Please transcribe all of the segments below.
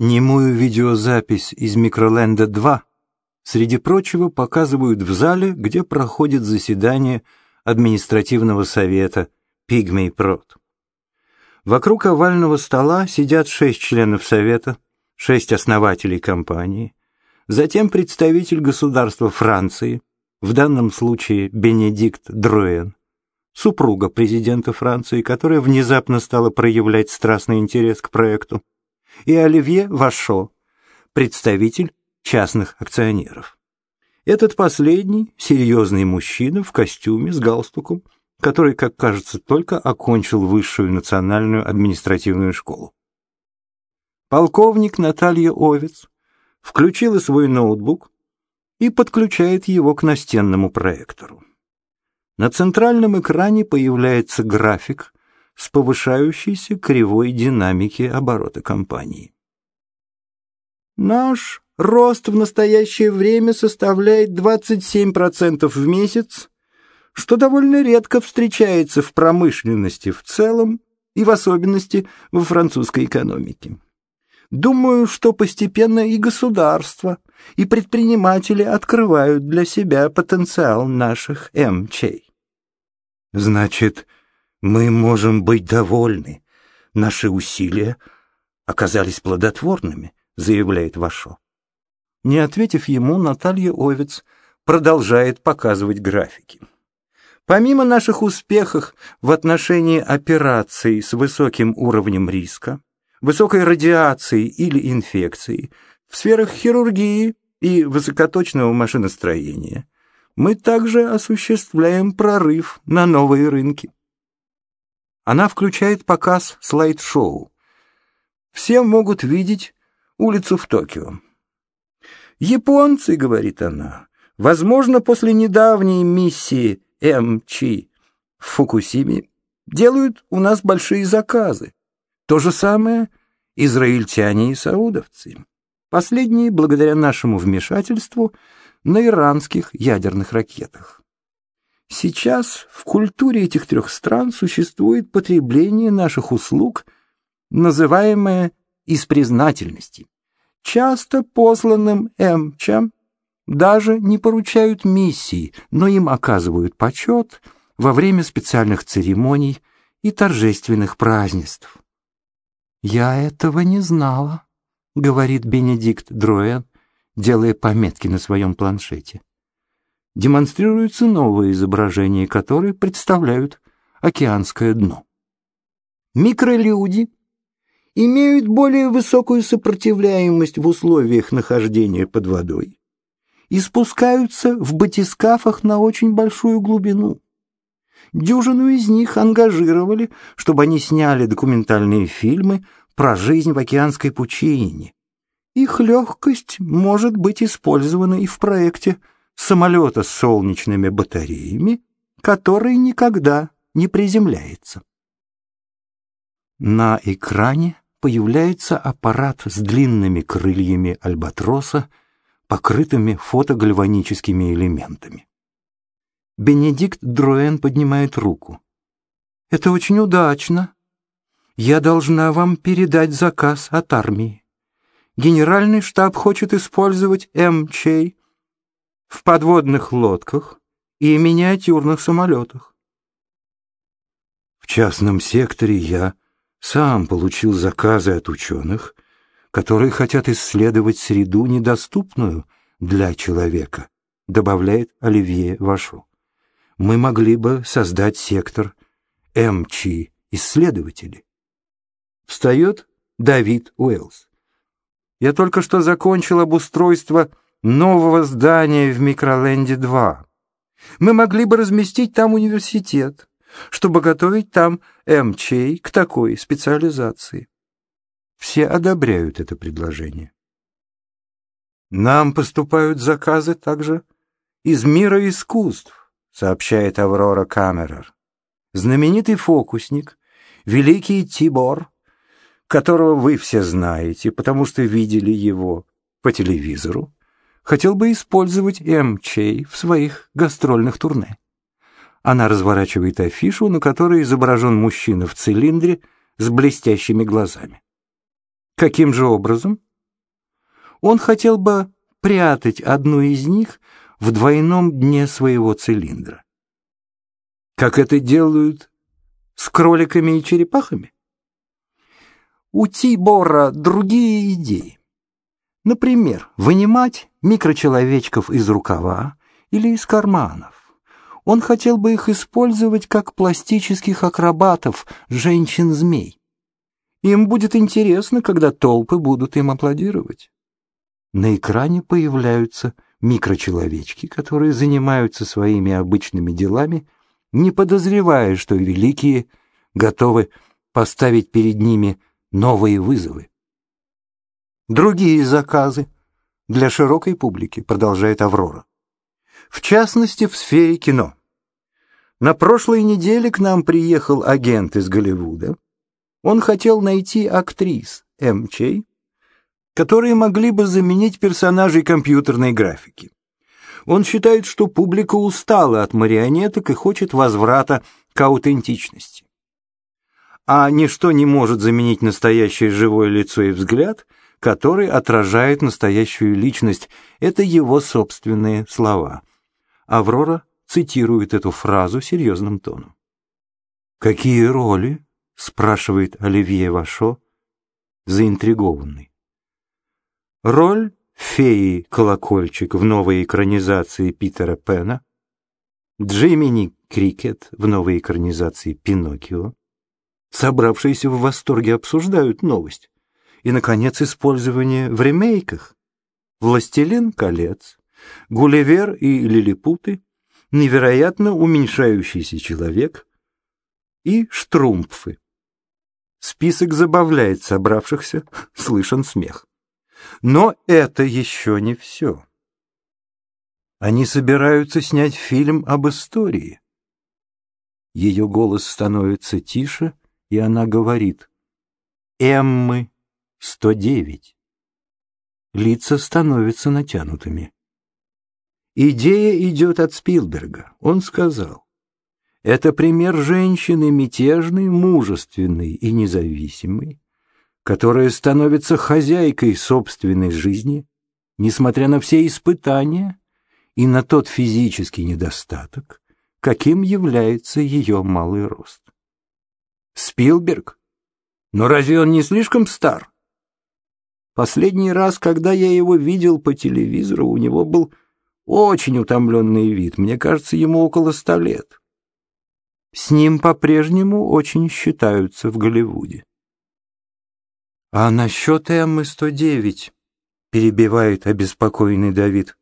Немую видеозапись из Микроленда 2, среди прочего, показывают в зале, где проходит заседание административного совета Пигмей Прот. Вокруг овального стола сидят шесть членов совета, шесть основателей компании, затем представитель государства Франции, в данном случае Бенедикт Друэн, супруга президента Франции, которая внезапно стала проявлять страстный интерес к проекту, и Оливье Вашо, представитель частных акционеров. Этот последний – серьезный мужчина в костюме с галстуком, который, как кажется, только окончил высшую национальную административную школу. Полковник Наталья Овец включила свой ноутбук и подключает его к настенному проектору. На центральном экране появляется график с повышающейся кривой динамики оборота компании. Наш рост в настоящее время составляет 27% в месяц, что довольно редко встречается в промышленности в целом и в особенности во французской экономике. Думаю, что постепенно и государство, и предприниматели открывают для себя потенциал наших МЧ. Значит, мы можем быть довольны. Наши усилия оказались плодотворными, заявляет Вашо. Не ответив ему, Наталья Овец продолжает показывать графики. Помимо наших успехов в отношении операций с высоким уровнем риска, высокой радиации или инфекции, в сферах хирургии и высокоточного машиностроения, мы также осуществляем прорыв на новые рынки. Она включает показ слайд-шоу. Все могут видеть улицу в Токио. «Японцы», — говорит она, — «возможно, после недавней миссии МЧ в Фукусиме делают у нас большие заказы. То же самое израильтяне и саудовцы. Последние, благодаря нашему вмешательству, на иранских ядерных ракетах. Сейчас в культуре этих трех стран существует потребление наших услуг, называемое из признательности. Часто посланным эмчам даже не поручают миссии, но им оказывают почет во время специальных церемоний и торжественных празднеств. «Я этого не знала», — говорит Бенедикт Дроен, делая пометки на своем планшете. Демонстрируются новые изображения, которые представляют океанское дно. Микролюди имеют более высокую сопротивляемость в условиях нахождения под водой и спускаются в батискафах на очень большую глубину. Дюжину из них ангажировали, чтобы они сняли документальные фильмы про жизнь в океанской пучине, их легкость может быть использована и в проекте самолета с солнечными батареями, который никогда не приземляется. На экране появляется аппарат с длинными крыльями альбатроса, покрытыми фотогальваническими элементами. Бенедикт Дроен поднимает руку. «Это очень удачно. Я должна вам передать заказ от армии. Генеральный штаб хочет использовать МЧ в подводных лодках и миниатюрных самолетах. В частном секторе я сам получил заказы от ученых, которые хотят исследовать среду, недоступную для человека, добавляет Оливье Вашу. Мы могли бы создать сектор МЧ исследователи. Встает Давид Уэллс. Я только что закончил обустройство нового здания в Микроленде-2. Мы могли бы разместить там университет, чтобы готовить там МЧ к такой специализации. Все одобряют это предложение. Нам поступают заказы также из мира искусств, сообщает Аврора Камерер. Знаменитый фокусник, великий Тибор, которого вы все знаете, потому что видели его по телевизору, хотел бы использовать МЧ в своих гастрольных турне. Она разворачивает афишу, на которой изображен мужчина в цилиндре с блестящими глазами. Каким же образом Он хотел бы прятать одну из них в двойном дне своего цилиндра. Как это делают с кроликами и черепахами? У Тибора другие идеи. Например, вынимать микрочеловечков из рукава или из карманов. Он хотел бы их использовать как пластических акробатов, женщин-змей. Им будет интересно, когда толпы будут им аплодировать. На экране появляются микрочеловечки, которые занимаются своими обычными делами, не подозревая, что великие готовы поставить перед ними новые вызовы. Другие заказы для широкой публики, продолжает Аврора. В частности, в сфере кино. На прошлой неделе к нам приехал агент из Голливуда. Он хотел найти актрис МЧ, которые могли бы заменить персонажей компьютерной графики. Он считает, что публика устала от марионеток и хочет возврата к аутентичности. А ничто не может заменить настоящее живое лицо и взгляд, который отражает настоящую личность. Это его собственные слова. Аврора цитирует эту фразу серьезным тоном. «Какие роли?» — спрашивает Оливье Вашо, заинтригованный. Роль феи Колокольчик в новой экранизации Питера Пена, Джимини Крикет в новой экранизации Пиноккио. Собравшиеся в восторге обсуждают новость. И, наконец, использование в ремейках. «Властелин колец», «Гулливер» и «Лилипуты», «Невероятно уменьшающийся человек» и «Штрумпфы». Список забавляет собравшихся, слышен смех. Но это еще не все. Они собираются снять фильм об истории. Ее голос становится тише, и она говорит «Эммы 109». Лица становятся натянутыми. Идея идет от Спилберга. Он сказал, это пример женщины мятежной, мужественной и независимой, которая становится хозяйкой собственной жизни, несмотря на все испытания и на тот физический недостаток, каким является ее малый рост. Спилберг? Но разве он не слишком стар? Последний раз, когда я его видел по телевизору, у него был очень утомленный вид. Мне кажется, ему около ста лет. С ним по-прежнему очень считаются в Голливуде. «А насчет Эммы-109?» — перебивает обеспокоенный Давид.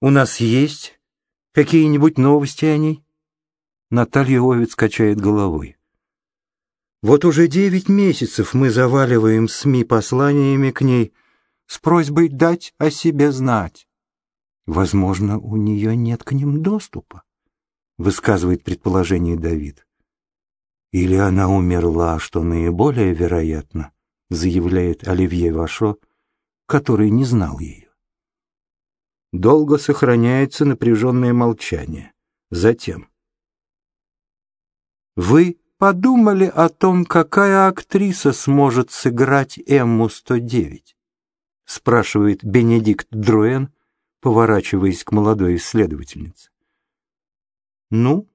«У нас есть какие-нибудь новости о ней?» Наталья Овец качает головой. «Вот уже девять месяцев мы заваливаем СМИ посланиями к ней с просьбой дать о себе знать. Возможно, у нее нет к ним доступа», — высказывает предположение Давид. «Или она умерла, что наиболее вероятно» заявляет Оливье Вашо, который не знал ее. Долго сохраняется напряженное молчание. Затем. Вы подумали о том, какая актриса сможет сыграть Эмму-109? спрашивает Бенедикт Друэн, поворачиваясь к молодой исследовательнице. Ну,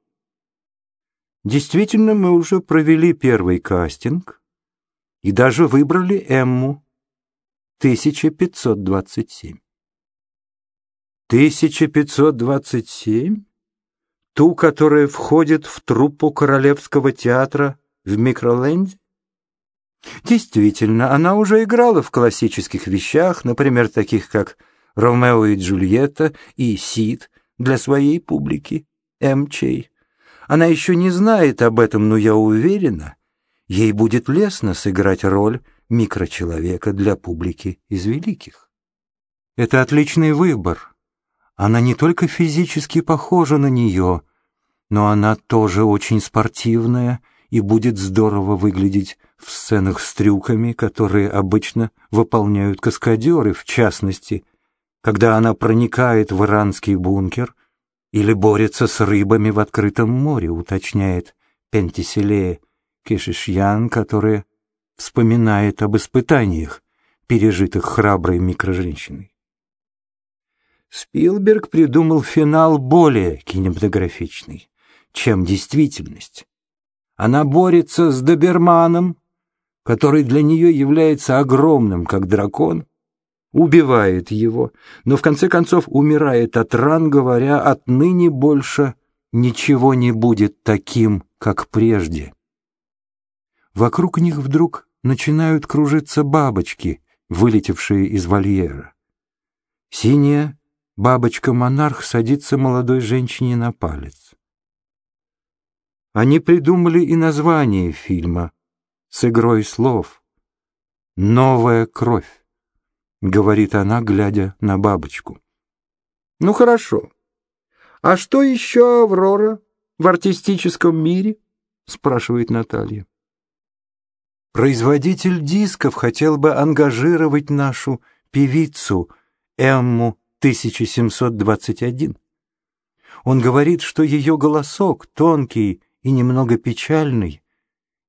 действительно, мы уже провели первый кастинг, и даже выбрали Эмму 1527. 1527? Ту, которая входит в труппу Королевского театра в Микроленде? Действительно, она уже играла в классических вещах, например, таких как «Ромео и Джульетта» и «Сид» для своей публики, МЧ. Она еще не знает об этом, но я уверена, ей будет лестно сыграть роль микрочеловека для публики из великих. Это отличный выбор. Она не только физически похожа на нее, но она тоже очень спортивная и будет здорово выглядеть в сценах с трюками, которые обычно выполняют каскадеры, в частности, когда она проникает в иранский бункер или борется с рыбами в открытом море, уточняет Пентиселея. Кишишьян, которая вспоминает об испытаниях пережитых храброй микроженщиной. Спилберг придумал финал более кинематографичный, чем действительность. Она борется с доберманом, который для нее является огромным, как дракон, убивает его, но в конце концов умирает от ран, говоря, отныне больше ничего не будет таким, как прежде. Вокруг них вдруг начинают кружиться бабочки, вылетевшие из вольера. Синяя бабочка-монарх садится молодой женщине на палец. Они придумали и название фильма с игрой слов «Новая кровь», — говорит она, глядя на бабочку. «Ну хорошо. А что еще, Аврора, в артистическом мире?» — спрашивает Наталья. Производитель дисков хотел бы ангажировать нашу певицу Эмму 1721. Он говорит, что ее голосок, тонкий и немного печальный,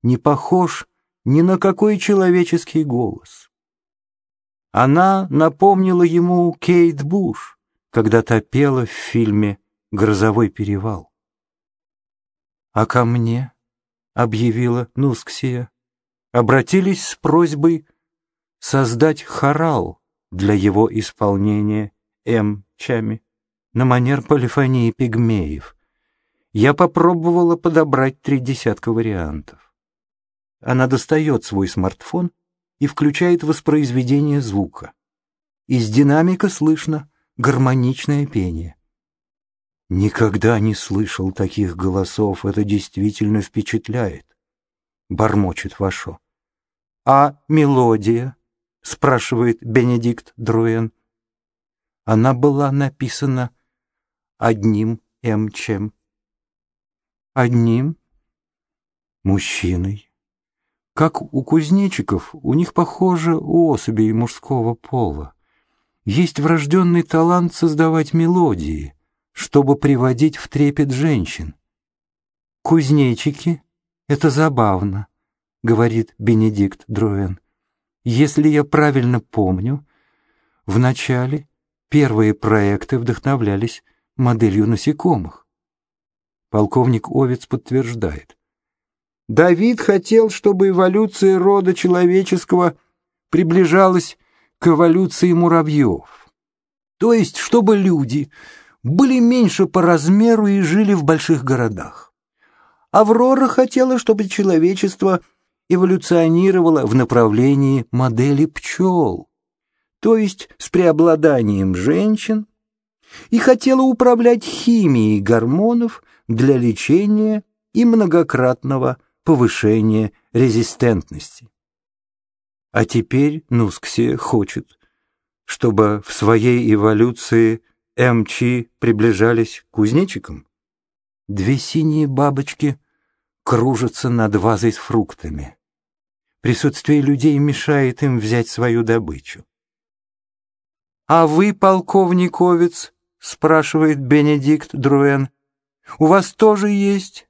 не похож ни на какой человеческий голос. Она напомнила ему Кейт Буш, когда та пела в фильме «Грозовой перевал». «А ко мне», — объявила Нусксия, — обратились с просьбой создать хорал для его исполнения М. Чами на манер полифонии пигмеев. Я попробовала подобрать три десятка вариантов. Она достает свой смартфон и включает воспроизведение звука. Из динамика слышно гармоничное пение. Никогда не слышал таких голосов, это действительно впечатляет, бормочет Вашо. А мелодия? спрашивает Бенедикт Друэн. Она была написана одним эмчем. Одним мужчиной. Как у кузнечиков, у них, похоже, у особей мужского пола. Есть врожденный талант создавать мелодии, чтобы приводить в трепет женщин. «Кузнечики — это забавно», — говорит Бенедикт Друэн. «Если я правильно помню, вначале первые проекты вдохновлялись моделью насекомых». Полковник Овец подтверждает. Давид хотел, чтобы эволюция рода человеческого приближалась к эволюции муравьев. То есть, чтобы люди были меньше по размеру и жили в больших городах. Аврора хотела, чтобы человечество эволюционировало в направлении модели пчел, то есть с преобладанием женщин, и хотела управлять химией гормонов для лечения и многократного повышение резистентности. А теперь Нусксия хочет, чтобы в своей эволюции МЧ приближались к кузнечикам. Две синие бабочки кружатся над вазой с фруктами. Присутствие людей мешает им взять свою добычу. «А вы, полковник Овец?» — спрашивает Бенедикт Друэн. «У вас тоже есть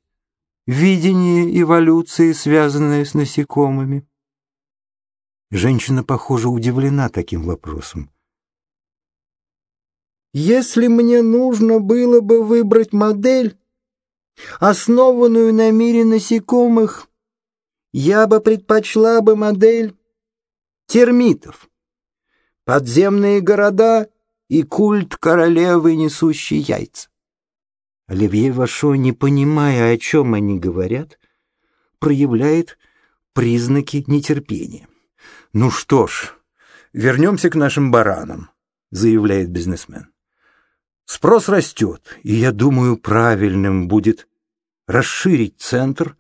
видение эволюции, связанное с насекомыми. Женщина, похоже, удивлена таким вопросом. Если мне нужно было бы выбрать модель, основанную на мире насекомых, я бы предпочла бы модель термитов. Подземные города и культ королевы, несущей яйца. Оливье Вашо, не понимая, о чем они говорят, проявляет признаки нетерпения. «Ну что ж, вернемся к нашим баранам», — заявляет бизнесмен. «Спрос растет, и я думаю, правильным будет расширить центр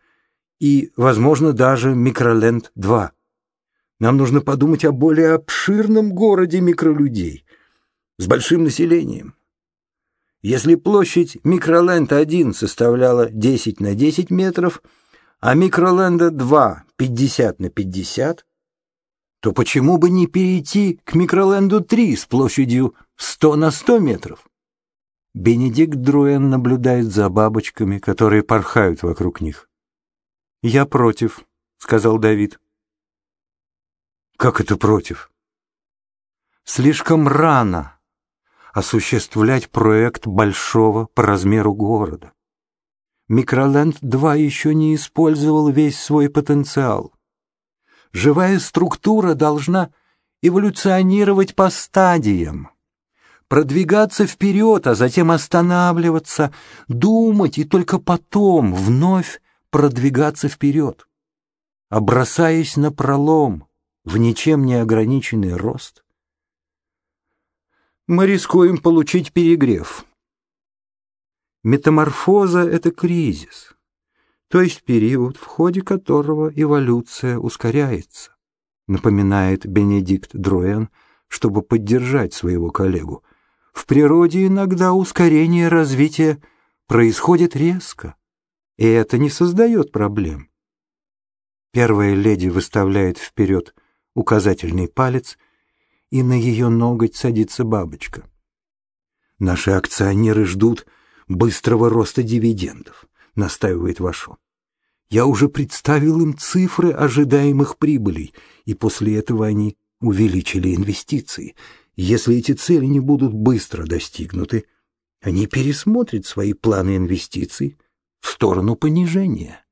и, возможно, даже Микроленд-2. Нам нужно подумать о более обширном городе микролюдей с большим населением. Если площадь микроленда-1 составляла 10 на 10 метров, а микроленда-2 — 50 на 50, то почему бы не перейти к микроленду-3 с площадью 100 на 100 метров? Бенедикт Друэн наблюдает за бабочками, которые порхают вокруг них. «Я против», — сказал Давид. «Как это против?» слишком рано осуществлять проект большого по размеру города. Микроленд-2 еще не использовал весь свой потенциал. Живая структура должна эволюционировать по стадиям, продвигаться вперед, а затем останавливаться, думать и только потом вновь продвигаться вперед. А бросаясь на пролом в ничем не ограниченный рост, мы рискуем получить перегрев. Метаморфоза — это кризис, то есть период, в ходе которого эволюция ускоряется, напоминает Бенедикт Дроен, чтобы поддержать своего коллегу. В природе иногда ускорение развития происходит резко, и это не создает проблем. Первая леди выставляет вперед указательный палец, и на ее ноготь садится бабочка. Наши акционеры ждут быстрого роста дивидендов, настаивает Вашо. Я уже представил им цифры ожидаемых прибылей, и после этого они увеличили инвестиции. Если эти цели не будут быстро достигнуты, они пересмотрят свои планы инвестиций в сторону понижения.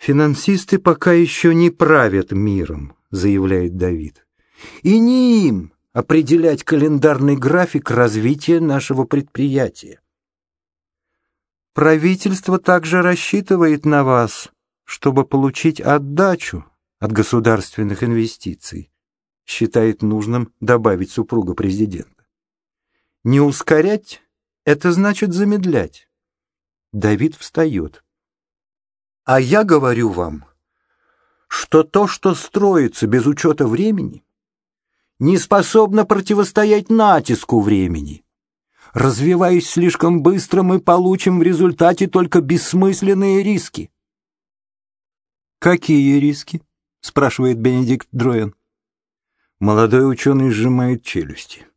«Финансисты пока еще не правят миром», — заявляет Давид. «И не им определять календарный график развития нашего предприятия. Правительство также рассчитывает на вас, чтобы получить отдачу от государственных инвестиций, считает нужным добавить супруга президента. Не ускорять — это значит замедлять. Давид встает. А я говорю вам, что то, что строится без учета времени, не способно противостоять натиску времени. Развиваясь слишком быстро, мы получим в результате только бессмысленные риски. «Какие риски?» — спрашивает Бенедикт Дроен. Молодой ученый сжимает челюсти.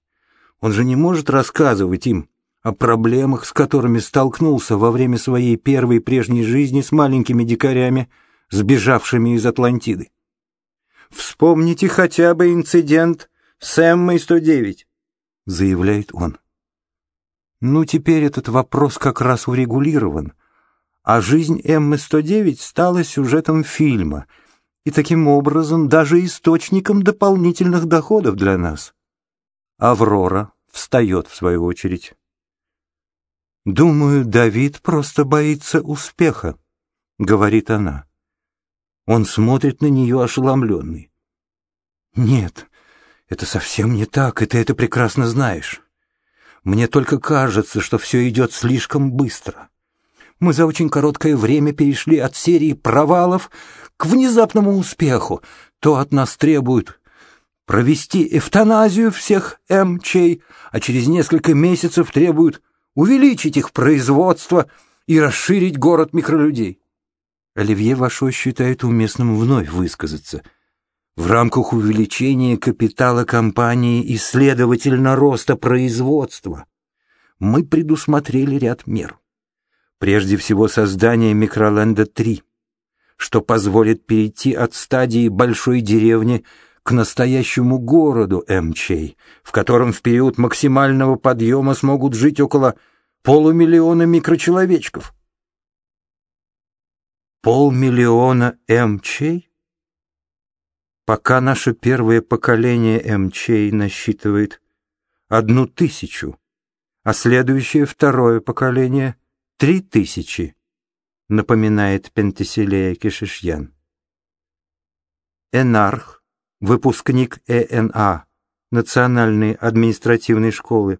Он же не может рассказывать им о проблемах, с которыми столкнулся во время своей первой прежней жизни с маленькими дикарями, сбежавшими из Атлантиды. Вспомните хотя бы инцидент с Эммой-109, заявляет он. Ну, теперь этот вопрос как раз урегулирован, а жизнь Эммы-109 стала сюжетом фильма и таким образом даже источником дополнительных доходов для нас. Аврора встает в свою очередь. «Думаю, Давид просто боится успеха», — говорит она. Он смотрит на нее ошеломленный. «Нет, это совсем не так, и ты это прекрасно знаешь. Мне только кажется, что все идет слишком быстро. Мы за очень короткое время перешли от серии провалов к внезапному успеху. То от нас требуют провести эвтаназию всех МЧ, а через несколько месяцев требуют увеличить их производство и расширить город микролюдей. Оливье Вашо считает уместным вновь высказаться. В рамках увеличения капитала компании и, следовательно, роста производства мы предусмотрели ряд мер. Прежде всего, создание Микроленда-3, что позволит перейти от стадии большой деревни к настоящему городу МЧ, в котором в период максимального подъема смогут жить около полумиллиона микрочеловечков. Полмиллиона МЧ? Пока наше первое поколение МЧ насчитывает одну тысячу, а следующее второе поколение — три тысячи, напоминает Пентеселея Кишишьян. Энарх выпускник ЭНА, Национальной административной школы,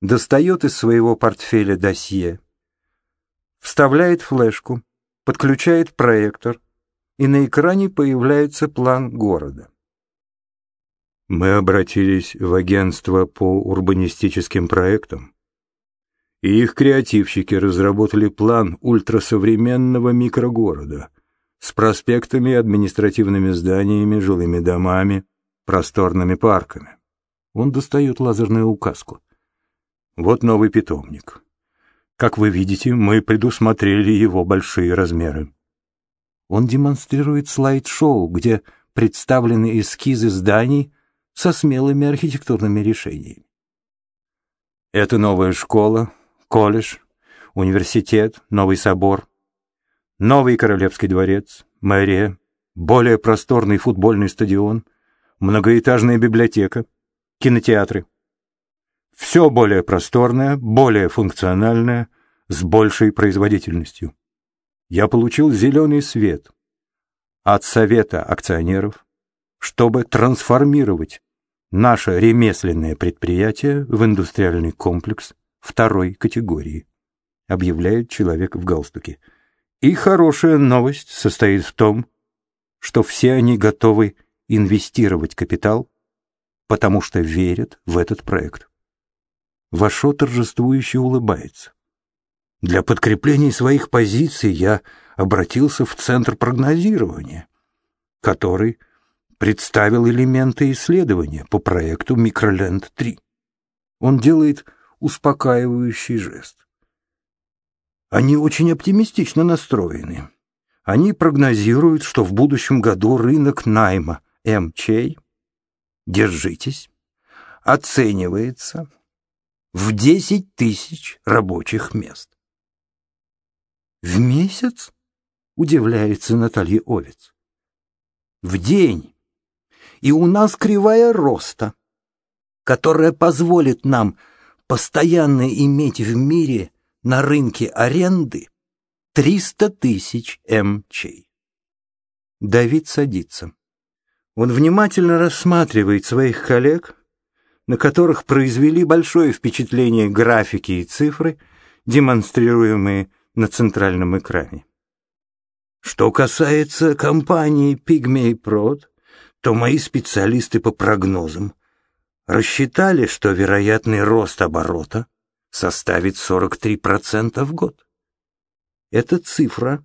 достает из своего портфеля досье, вставляет флешку, подключает проектор, и на экране появляется план города. Мы обратились в агентство по урбанистическим проектам, и их креативщики разработали план ультрасовременного микрогорода — с проспектами, административными зданиями, жилыми домами, просторными парками. Он достает лазерную указку. Вот новый питомник. Как вы видите, мы предусмотрели его большие размеры. Он демонстрирует слайд-шоу, где представлены эскизы зданий со смелыми архитектурными решениями. Это новая школа, колледж, университет, новый собор, новый королевский дворец, мэрия, более просторный футбольный стадион, многоэтажная библиотека, кинотеатры. Все более просторное, более функциональное, с большей производительностью. Я получил зеленый свет от Совета акционеров, чтобы трансформировать наше ремесленное предприятие в индустриальный комплекс второй категории, объявляет человек в галстуке. И хорошая новость состоит в том, что все они готовы инвестировать капитал, потому что верят в этот проект. Вашо торжествующе улыбается. Для подкрепления своих позиций я обратился в Центр прогнозирования, который представил элементы исследования по проекту Микроленд-3. Он делает успокаивающий жест. Они очень оптимистично настроены. Они прогнозируют, что в будущем году рынок найма МЧ, держитесь, оценивается в 10 тысяч рабочих мест. В месяц? Удивляется Наталья Овец. В день и у нас кривая роста, которая позволит нам постоянно иметь в мире на рынке аренды 300 тысяч МЧ. Давид садится. Он внимательно рассматривает своих коллег, на которых произвели большое впечатление графики и цифры, демонстрируемые на центральном экране. Что касается компании Pygmy Prod, то мои специалисты по прогнозам рассчитали, что вероятный рост оборота составит 43% в год. Эта цифра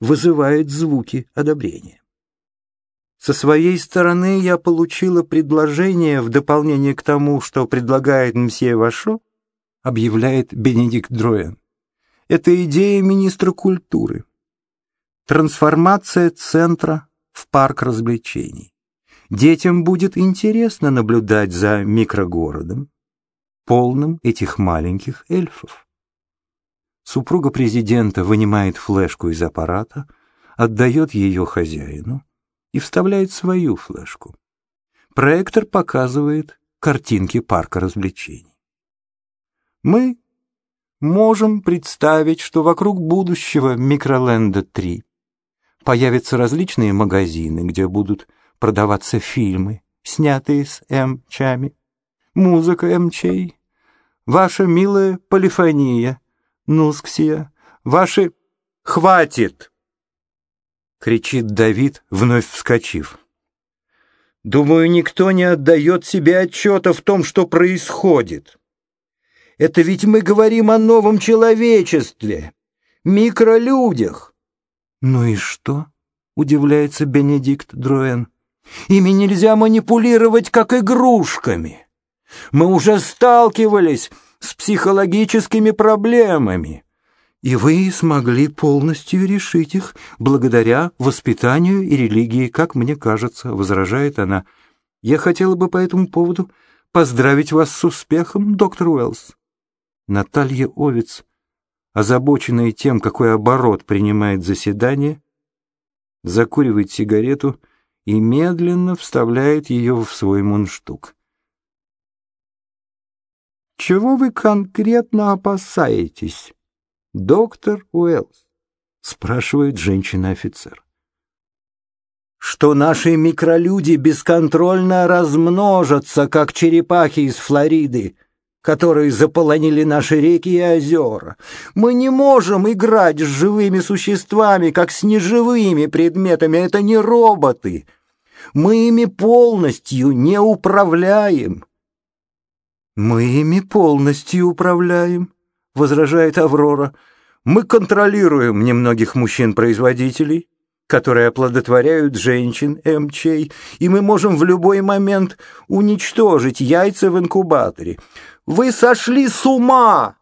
вызывает звуки одобрения. Со своей стороны я получила предложение в дополнение к тому, что предлагает мсье Вашо, объявляет Бенедикт Дроен. Это идея министра культуры. Трансформация центра в парк развлечений. Детям будет интересно наблюдать за микрогородом, полным этих маленьких эльфов. Супруга президента вынимает флешку из аппарата, отдает ее хозяину и вставляет свою флешку. Проектор показывает картинки парка развлечений. Мы можем представить, что вокруг будущего Микроленда 3 появятся различные магазины, где будут продаваться фильмы, снятые с М-чами, музыка М-чей, ваша милая полифония, Нусксия, ваши... «Хватит!» — кричит Давид, вновь вскочив. «Думаю, никто не отдает себе отчета в том, что происходит. Это ведь мы говорим о новом человечестве, микролюдях. «Ну и что?» — удивляется Бенедикт Дроен. «Ими нельзя манипулировать, как игрушками. Мы уже сталкивались с психологическими проблемами, и вы смогли полностью решить их благодаря воспитанию и религии, как мне кажется», — возражает она. «Я хотела бы по этому поводу поздравить вас с успехом, доктор Уэллс». Наталья Овец озабоченная тем, какой оборот принимает заседание, закуривает сигарету и медленно вставляет ее в свой мундштук. «Чего вы конкретно опасаетесь, доктор Уэллс?» — спрашивает женщина-офицер. «Что наши микролюди бесконтрольно размножатся, как черепахи из Флориды», которые заполонили наши реки и озера. Мы не можем играть с живыми существами, как с неживыми предметами. Это не роботы. Мы ими полностью не управляем. Мы ими полностью управляем, возражает Аврора. Мы контролируем немногих мужчин-производителей, которые оплодотворяют женщин МЧ, и мы можем в любой момент уничтожить яйца в инкубаторе. Вы сошли с ума!»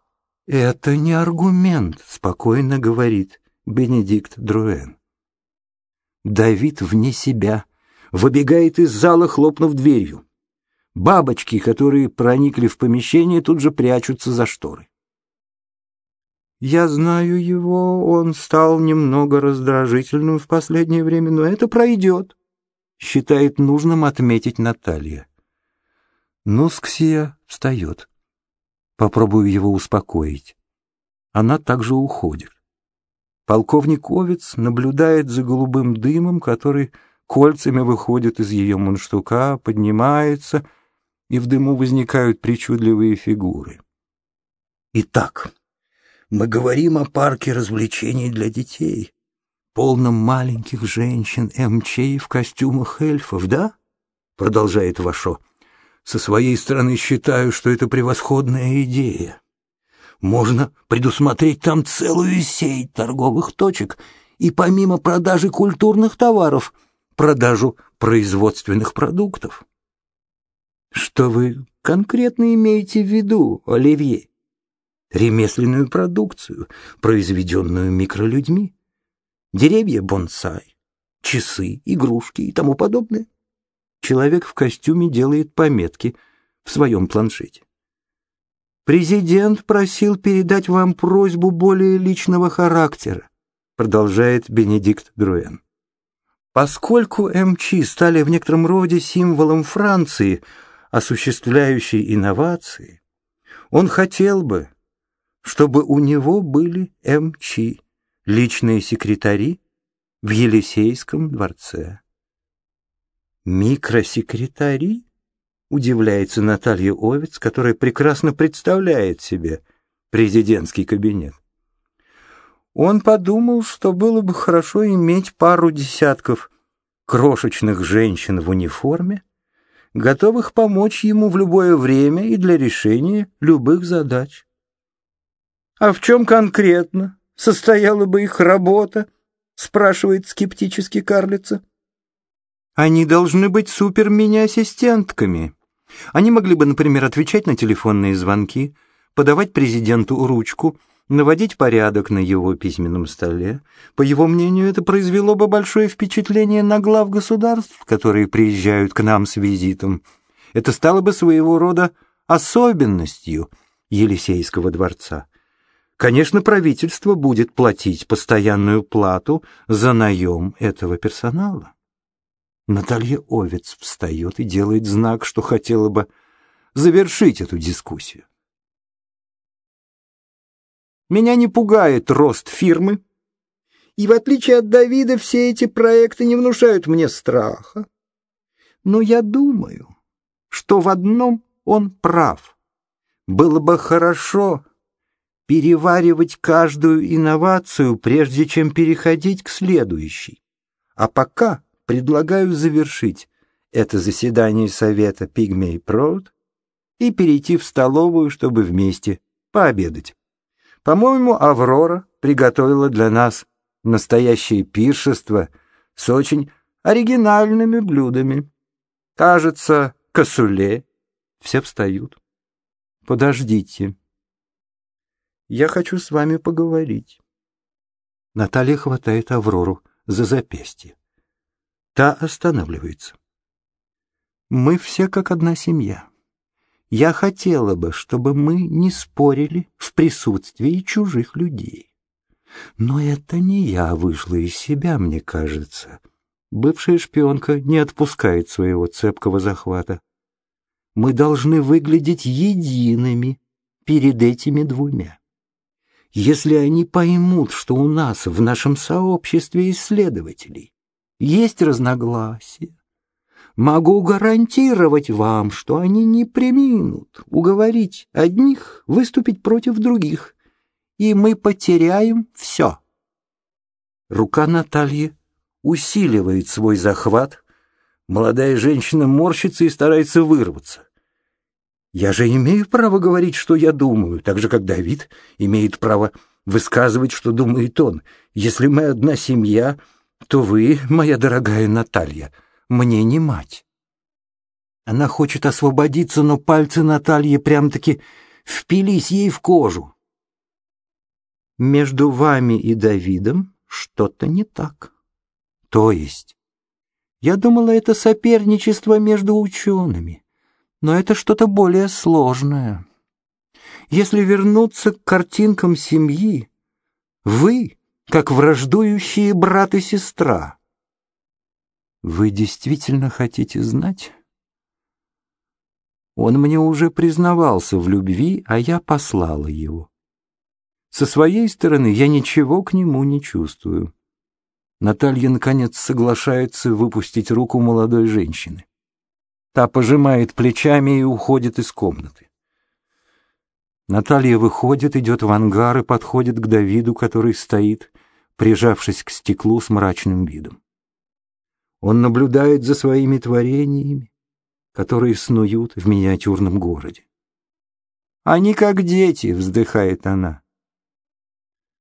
«Это не аргумент», — спокойно говорит Бенедикт Друэн. Давид вне себя, выбегает из зала, хлопнув дверью. Бабочки, которые проникли в помещение, тут же прячутся за шторы. Я знаю его, он стал немного раздражительным в последнее время, но это пройдет, считает нужным отметить Наталья. Нусксия встает. Попробую его успокоить. Она также уходит. Полковник Овец наблюдает за голубым дымом, который кольцами выходит из ее мундштука, поднимается, и в дыму возникают причудливые фигуры. Итак, мы говорим о парке развлечений для детей, полном маленьких женщин МЧ в костюмах эльфов, да? Продолжает Вашо. Со своей стороны считаю, что это превосходная идея. Можно предусмотреть там целую сеть торговых точек и помимо продажи культурных товаров, продажу производственных продуктов. Что вы конкретно имеете в виду, Оливье? Ремесленную продукцию, произведенную микролюдьми. Деревья бонсай, часы, игрушки и тому подобное. Человек в костюме делает пометки в своем планшете. «Президент просил передать вам просьбу более личного характера», продолжает Бенедикт Друэн. Поскольку МЧ стали в некотором роде символом Франции, осуществляющей инновации, он хотел бы, чтобы у него были МЧ, личные секретари в Елисейском дворце. Микросекретари? Удивляется Наталья Овец, которая прекрасно представляет себе президентский кабинет. Он подумал, что было бы хорошо иметь пару десятков крошечных женщин в униформе, готовых помочь ему в любое время и для решения любых задач. «А в чем конкретно состояла бы их работа?» — спрашивает скептически карлица. «Они должны быть супер-мини-ассистентками», они могли бы, например, отвечать на телефонные звонки, подавать президенту ручку, наводить порядок на его письменном столе. По его мнению, это произвело бы большое впечатление на глав государств, которые приезжают к нам с визитом. Это стало бы своего рода особенностью Елисейского дворца. Конечно, правительство будет платить постоянную плату за наем этого персонала. Наталья Овец встает и делает знак, что хотела бы завершить эту дискуссию. Меня не пугает рост фирмы, и в отличие от Давида все эти проекты не внушают мне страха. Но я думаю, что в одном он прав. Было бы хорошо переваривать каждую инновацию, прежде чем переходить к следующей. А пока предлагаю завершить это заседание Совета Пигмей Проуд и перейти в столовую, чтобы вместе пообедать. По-моему, Аврора приготовила для нас настоящее пиршество с очень оригинальными блюдами. Кажется, косуле. Все встают. Подождите. Я хочу с вами поговорить. Наталья хватает Аврору за запястье. Та останавливается. Мы все как одна семья. Я хотела бы, чтобы мы не спорили в присутствии чужих людей. Но это не я вышла из себя, мне кажется. Бывшая шпионка не отпускает своего цепкого захвата. Мы должны выглядеть едиными перед этими двумя. Если они поймут, что у нас в нашем сообществе исследователей есть разногласия. Могу гарантировать вам, что они не приминут уговорить одних выступить против других, и мы потеряем все. Рука Натальи усиливает свой захват. Молодая женщина морщится и старается вырваться. Я же имею право говорить, что я думаю, так же, как Давид имеет право высказывать, что думает он. Если мы одна семья, то вы, моя дорогая Наталья, мне не мать. Она хочет освободиться, но пальцы Натальи прям-таки впились ей в кожу. Между вами и Давидом что-то не так. То есть, я думала, это соперничество между учеными. Но это что-то более сложное. Если вернуться к картинкам семьи, вы, как враждующие брат и сестра. Вы действительно хотите знать? Он мне уже признавался в любви, а я послала его. Со своей стороны я ничего к нему не чувствую. Наталья, наконец, соглашается выпустить руку молодой женщины. Та пожимает плечами и уходит из комнаты. Наталья выходит, идет в ангар и подходит к Давиду, который стоит, прижавшись к стеклу с мрачным видом. Он наблюдает за своими творениями, которые снуют в миниатюрном городе. «Они как дети», — вздыхает она.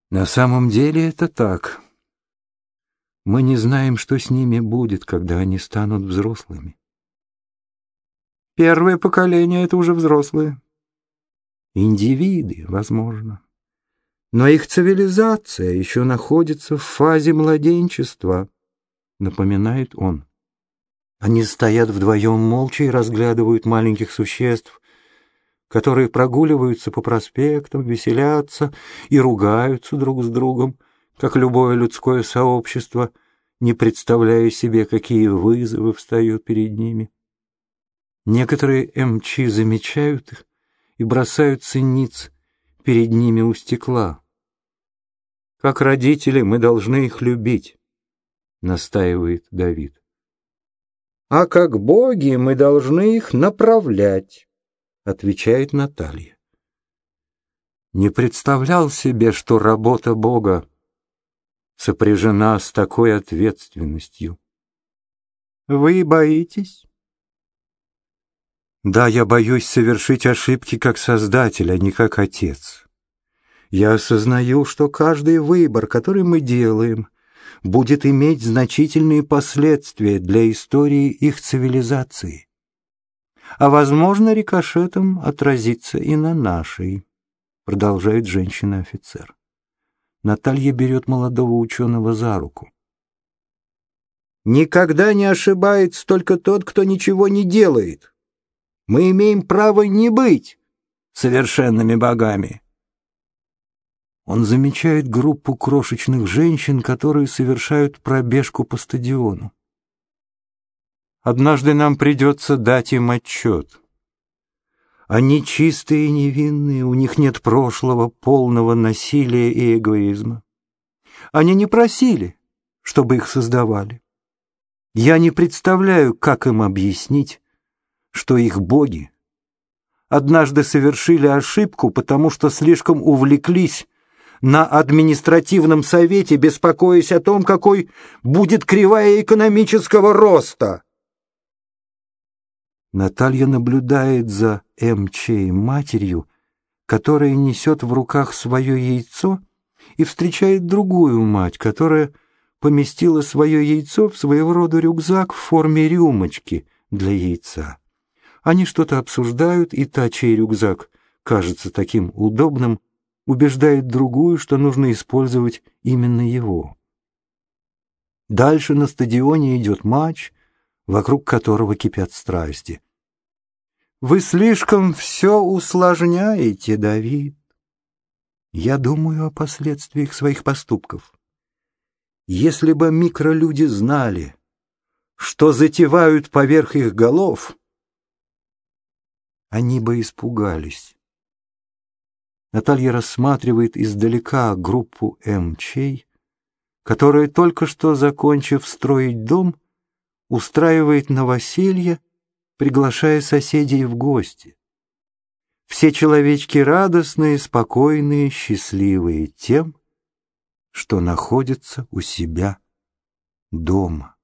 На самом деле это так. Мы не знаем, что с ними будет, когда они станут взрослыми. Первое поколение — это уже взрослые. Индивиды, возможно. Но их цивилизация еще находится в фазе младенчества, напоминает он. Они стоят вдвоем молча и разглядывают маленьких существ, которые прогуливаются по проспектам, веселятся и ругаются друг с другом, как любое людское сообщество, не представляя себе, какие вызовы встают перед ними. Некоторые МЧ замечают их и бросают ниц перед ними у стекла. «Как родители мы должны их любить», — настаивает Давид. «А как боги мы должны их направлять» отвечает Наталья. Не представлял себе, что работа Бога сопряжена с такой ответственностью. Вы боитесь? Да, я боюсь совершить ошибки как создатель, а не как отец. Я осознаю, что каждый выбор, который мы делаем, будет иметь значительные последствия для истории их цивилизации а, возможно, рикошетом отразится и на нашей, продолжает женщина-офицер. Наталья берет молодого ученого за руку. Никогда не ошибается только тот, кто ничего не делает. Мы имеем право не быть совершенными богами. Он замечает группу крошечных женщин, которые совершают пробежку по стадиону. Однажды нам придется дать им отчет. Они чистые и невинные, у них нет прошлого, полного насилия и эгоизма. Они не просили, чтобы их создавали. Я не представляю, как им объяснить, что их боги однажды совершили ошибку, потому что слишком увлеклись на административном совете, беспокоясь о том, какой будет кривая экономического роста. Наталья наблюдает за МЧ матерью, которая несет в руках свое яйцо, и встречает другую мать, которая поместила свое яйцо в своего рода рюкзак в форме рюмочки для яйца. Они что-то обсуждают, и та, чей рюкзак кажется таким удобным, убеждает другую, что нужно использовать именно его. Дальше на стадионе идет матч, вокруг которого кипят страсти. Вы слишком все усложняете, Давид. Я думаю о последствиях своих поступков. Если бы микролюди знали, что затевают поверх их голов, они бы испугались. Наталья рассматривает издалека группу МЧей, которая, только что закончив строить дом, устраивает новоселье приглашая соседей в гости. Все человечки радостные, спокойные, счастливые тем, что находятся у себя дома.